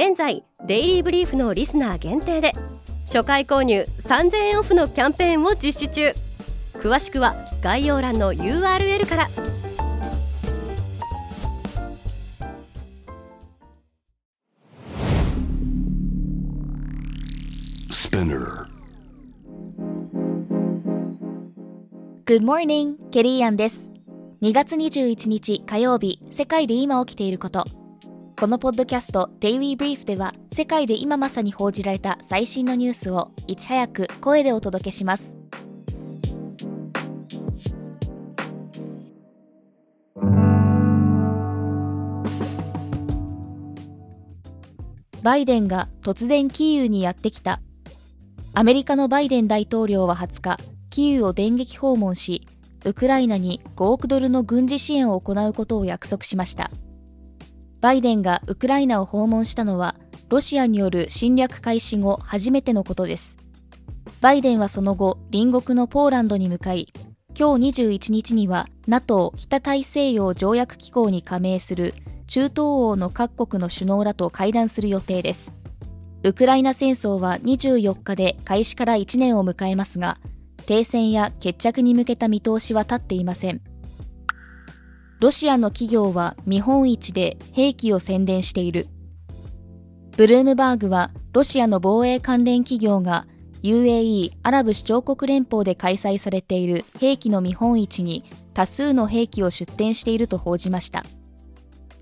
現在デイリーブリーフのリスナー限定で初回購入3000円オフのキャンペーンを実施中。詳しくは概要欄の URL からス p i n n e Good morning! ケリーアンです。2月21日火曜日世界で今起きていることこのポッドキャスト Daily Brief では世界で今まさに報じられた最新のニュースをいち早く声でお届けします。バイデンが突然キーウにやってきた。アメリカのバイデン大統領は20日キーウを電撃訪問しウクライナに5億ドルの軍事支援を行うことを約束しました。バイデンがウクライナを訪問したのはロシアによる侵略開始後初めてのことです。バイデンはその後隣国のポーランドに向かい今日21日には NATO 北大西洋条約機構に加盟する中東欧の各国の首脳らと会談する予定です。ウクライナ戦争は24日で開始から1年を迎えますが停戦や決着に向けた見通しは立っていません。ロシアの企業は見本市で兵器を宣伝している。ブルームバーグはロシアの防衛関連企業が UAE アラブ首長国連邦で開催されている兵器の見本市に多数の兵器を出展していると報じました。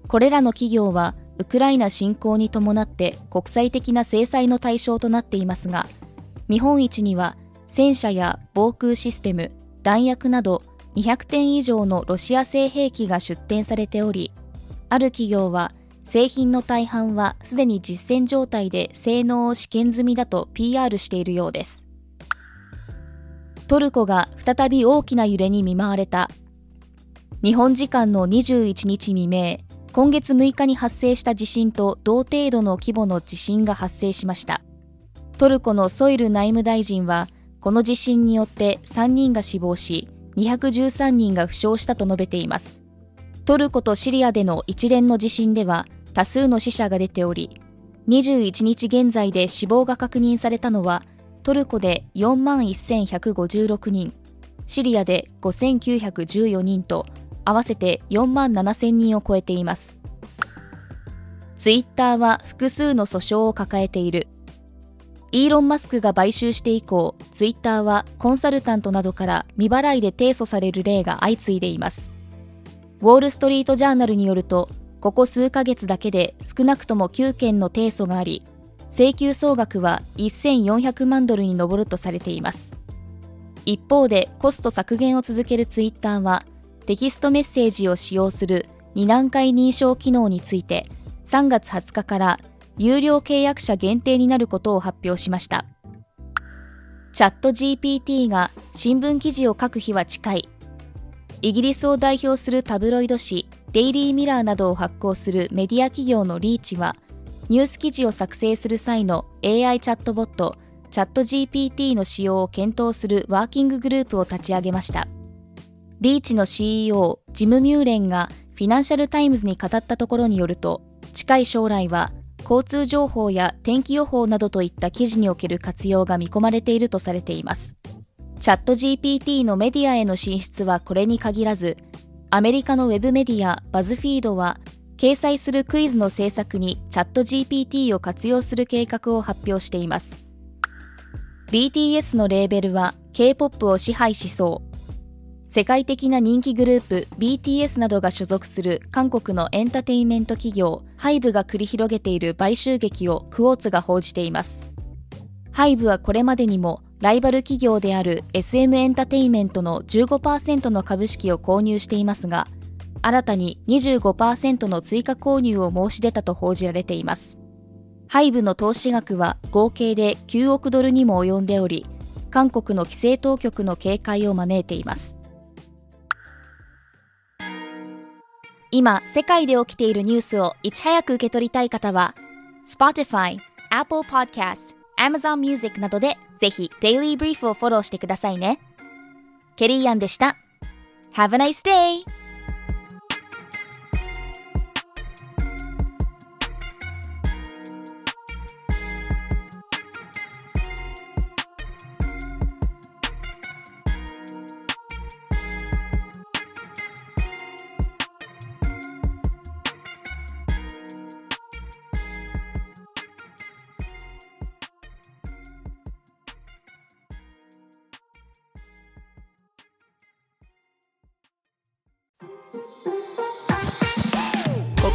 これらの企業はウクライナ侵攻に伴って国際的な制裁の対象となっていますが、見本市には戦車や防空システム、弾薬など200点以上のロシア製兵器が出展されており、ある企業は製品の大半はすでに実戦状態で性能を試験済みだと PR しているようです。トルコが再び大きな揺れに見舞われた。日本時間の21日未明、今月6日に発生した地震と同程度の規模の地震が発生しました。トルコのソイル内務大臣は、この地震によって3人が死亡し、213人が負傷したと述べています。トルコとシリアでの一連の地震では多数の死者が出ており、21日現在で死亡が確認されたのはトルコで4万1156人、シリアで5914人と合わせて4万7000人を超えています。ツイッターは複数の訴訟を抱えている。イーロン・マスクが買収して以降、ツイッターはコンサルタントなどから未払いで提訴される例が相次いでいます。ウォール・ストリート・ジャーナルによると、ここ数ヶ月だけで少なくとも9件の提訴があり、請求総額は1400万ドルに上るとされています。一方でコスト削減を続けるツイッターは、テキストメッセージを使用する2段階認証機能について、3月20日から有料契約者限定になることを発表しました。チャット GPT が新聞記事を書く日は近い。イギリスを代表するタブロイド紙デイリーミラーなどを発行するメディア企業のリーチは、ニュース記事を作成する際の AI チャットボット、チャット GPT の使用を検討するワーキンググループを立ち上げました。リーチの CEO、ジム・ミューレンがフィナンシャル・タイムズに語ったところによると、近い将来は交通情報や天気予報などといった記事における活用が見込まれているとされています。チャット GPT のメディアへの進出はこれに限らず、アメリカのウェブメディアバズフィードは、掲載するクイズの制作にチャット GPT を活用する計画を発表しています。BTS のレーベルは K-POP を支配しそう。世界的な人気グループ BTS などが所属する韓国のエンターテインメント企業ハイブが繰り広げている買収劇をクォーツが報じています。ハイブはこれまでにもライバル企業である SM エンターテインメントの15%の株式を購入していますが、新たに25%の追加購入を申し出たと報じられています。ハイブの投資額は合計で9億ドルにも及んでおり、韓国の規制当局の警戒を招いています。今、世界で起きているニュースをいち早く受け取りたい方は、Spotify、Apple Podcast、Amazon Music などでぜひ Daily Brief をフォローしてくださいね。ケリーアンでした。Have a nice day!